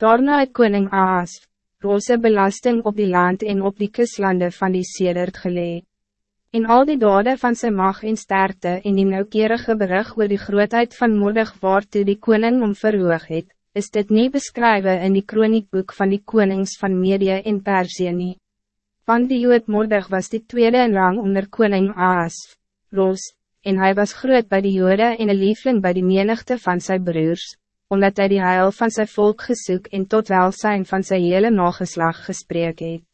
Daarna het koning Aas, roze belasting op die land en op die kuslande van die sedert gelee. In al die dade van zijn mag en sterkte en die nauwkeurige berig oor die grootheid van moedig waartoe die koning om verhoog het, is dit niet beschrijven in die kroniekboek van die konings van Medië en Persie nie. Van die jood moedig was die tweede in rang onder koning Aas, Ros, en hij was groot bij de jode en een liefling bij de menigte van zijn broers, omdat hij die heil van zijn volk gesoek en tot welzijn van zijn hele nageslag gesprek het.